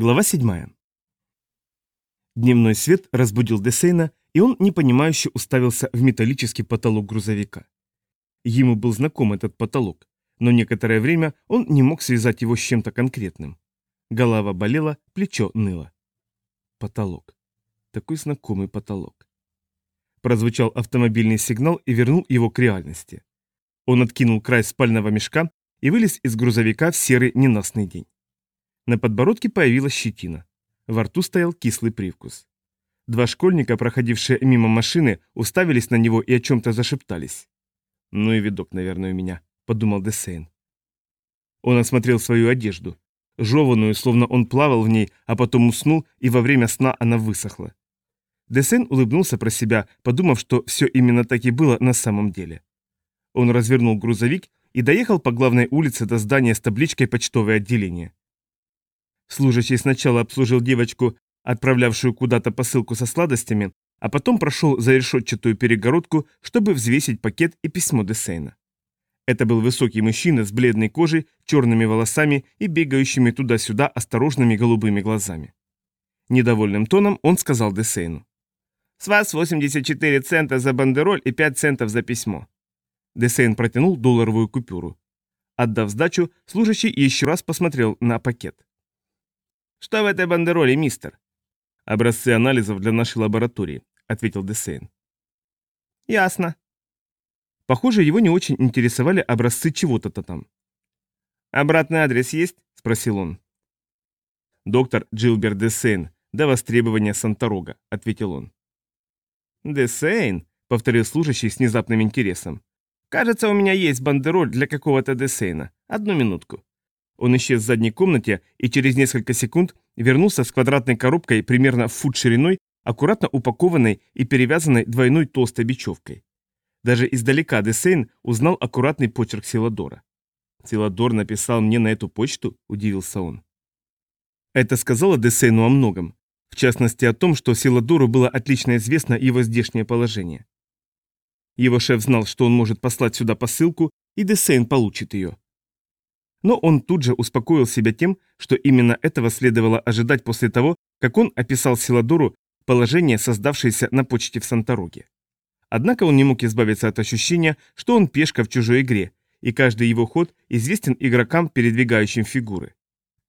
Глава 7. Дневной свет разбудил Десейна, и он непонимающе уставился в металлический потолок грузовика. Ему был знаком этот потолок, но некоторое время он не мог связать его с чем-то конкретным. Голова болела, плечо ныло. Потолок. Такой знакомый потолок. Прозвучал автомобильный сигнал и вернул его к реальности. Он откинул край спального мешка и вылез из грузовика в серый ненастный день. На подбородке появилась щетина. Во рту стоял кислый привкус. Два школьника, проходившие мимо машины, уставились на него и о чем-то зашептались. «Ну и видок, наверное, у меня», — подумал Десейн. Он осмотрел свою одежду. Жеванную, словно он плавал в ней, а потом уснул, и во время сна она высохла. Десейн улыбнулся про себя, подумав, что все именно так и было на самом деле. Он развернул грузовик и доехал по главной улице до здания с табличкой «Почтовое отделение». Служащий сначала обслужил девочку, отправлявшую куда-то посылку со сладостями, а потом прошел за решетчатую перегородку, чтобы взвесить пакет и письмо Десейна. Это был высокий мужчина с бледной кожей, черными волосами и бегающими туда-сюда осторожными голубыми глазами. Недовольным тоном он сказал Десейну. «С вас 84 цента за бандероль и 5 центов за письмо». Десейн протянул долларовую купюру. Отдав сдачу, служащий еще раз посмотрел на пакет. «Что в этой бандероле, мистер?» «Образцы анализов для нашей лаборатории», — ответил Десейн. «Ясно». Похоже, его не очень интересовали образцы чего-то там. «Обратный адрес есть?» — спросил он. «Доктор Джилберт Десейн, до востребования Санторога», — ответил он. «Десейн?» — повторил служащий с внезапным интересом. «Кажется, у меня есть бандероль для какого-то Десейна. Одну минутку». Он исчез в задней комнате и через несколько секунд вернулся с квадратной коробкой примерно в фут шириной, аккуратно упакованной и перевязанной двойной толстой бечевкой. Даже издалека Десейн узнал аккуратный почерк Силадора. «Силадор написал мне на эту почту?» – удивился он. Это сказала Десейну о многом. В частности о том, что Силадору было отлично известно его здешнее положение. Его шеф знал, что он может послать сюда посылку, и Десейн получит ее. Но он тут же успокоил себя тем, что именно этого следовало ожидать после того, как он описал Силадору положение, создавшееся на почте в Сантороге. Однако он не мог избавиться от ощущения, что он пешка в чужой игре, и каждый его ход известен игрокам, передвигающим фигуры.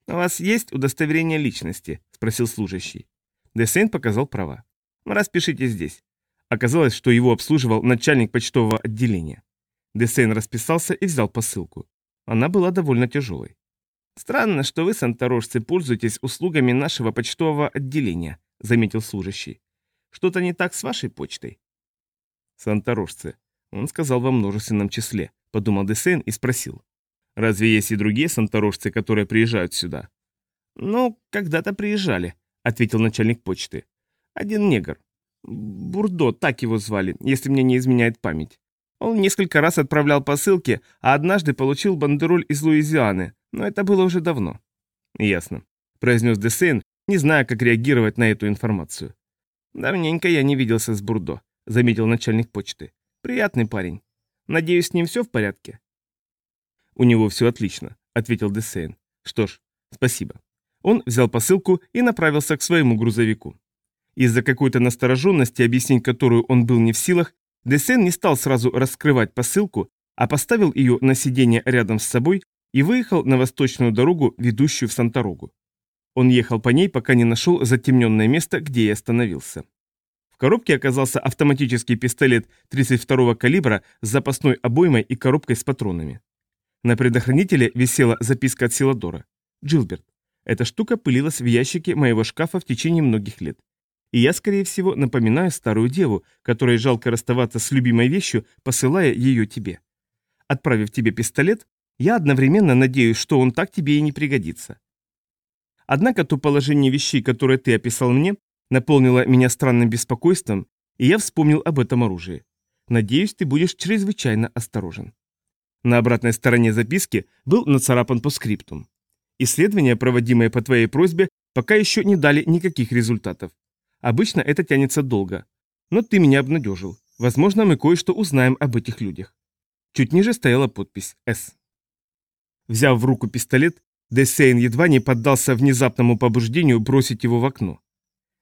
«У вас есть удостоверение личности?» – спросил служащий. Десейн показал права. «Распишите здесь». Оказалось, что его обслуживал начальник почтового отделения. Десейн расписался и взял посылку. Она была довольно тяжелой. «Странно, что вы, санторожцы, пользуетесь услугами нашего почтового отделения», — заметил служащий. «Что-то не так с вашей почтой?» «Санторожцы», — он сказал во множественном числе, — подумал Десен и спросил. «Разве есть и другие санторожцы, которые приезжают сюда?» «Ну, когда-то приезжали», — ответил начальник почты. «Один негр. Бурдо, так его звали, если мне не изменяет память. Он несколько раз отправлял посылки, а однажды получил бандероль из Луизианы, но это было уже давно. «Ясно», — произнес Десейн, не зная, как реагировать на эту информацию. «Давненько я не виделся с Бурдо», — заметил начальник почты. «Приятный парень. Надеюсь, с ним все в порядке?» «У него все отлично», — ответил Десейн. «Что ж, спасибо». Он взял посылку и направился к своему грузовику. Из-за какой-то настороженности, объяснить которую он был не в силах, Десен не стал сразу раскрывать посылку, а поставил ее на сиденье рядом с собой и выехал на восточную дорогу, ведущую в Санторогу. Он ехал по ней, пока не нашел затемненное место, где и остановился. В коробке оказался автоматический пистолет 32-го калибра с запасной обоймой и коробкой с патронами. На предохранителе висела записка от Силадора. «Джилберт, эта штука пылилась в ящике моего шкафа в течение многих лет. И я, скорее всего, напоминаю старую деву, которой жалко расставаться с любимой вещью, посылая ее тебе. Отправив тебе пистолет, я одновременно надеюсь, что он так тебе и не пригодится. Однако то положение вещей, которое ты описал мне, наполнило меня странным беспокойством, и я вспомнил об этом оружии. Надеюсь, ты будешь чрезвычайно осторожен. На обратной стороне записки был нацарапан по скриптум. Исследования, проводимые по твоей просьбе, пока еще не дали никаких результатов. Обычно это тянется долго. Но ты меня обнадежил. Возможно, мы кое-что узнаем об этих людях. Чуть ниже стояла подпись «С». Взяв в руку пистолет, Десейн едва не поддался внезапному побуждению бросить его в окно.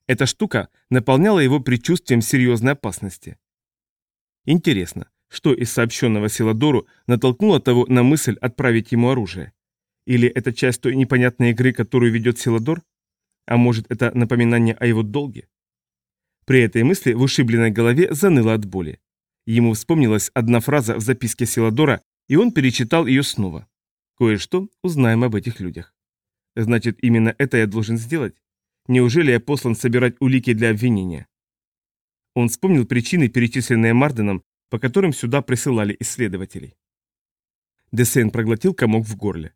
Эта штука наполняла его предчувствием серьезной опасности. Интересно, что из сообщенного Силадору натолкнуло того на мысль отправить ему оружие? Или это часть той непонятной игры, которую ведет Силадор? А может, это напоминание о его долге? При этой мысли в ушибленной голове заныло от боли. Ему вспомнилась одна фраза в записке Силадора, и он перечитал ее снова. Кое-что узнаем об этих людях. Значит, именно это я должен сделать? Неужели я послан собирать улики для обвинения? Он вспомнил причины, перечисленные Марденом, по которым сюда присылали исследователей. Десейн проглотил комок в горле.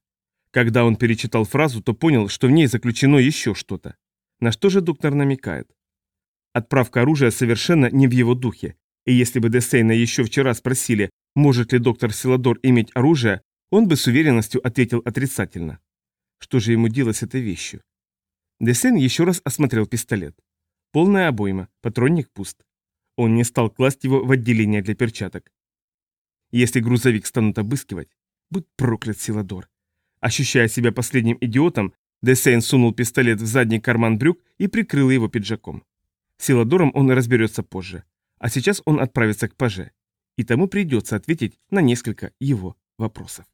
Когда он перечитал фразу, то понял, что в ней заключено еще что-то. На что же доктор намекает? Отправка оружия совершенно не в его духе, и если бы Десейна еще вчера спросили, может ли доктор Силадор иметь оружие, он бы с уверенностью ответил отрицательно. Что же ему делать с этой вещью? Десейн еще раз осмотрел пистолет. Полная обойма, патронник пуст. Он не стал класть его в отделение для перчаток. Если грузовик станут обыскивать, будь проклят Силадор. Ощущая себя последним идиотом, Десейн сунул пистолет в задний карман брюк и прикрыл его пиджаком. Силадором он разберется позже. А сейчас он отправится к Паже. И тому придется ответить на несколько его вопросов.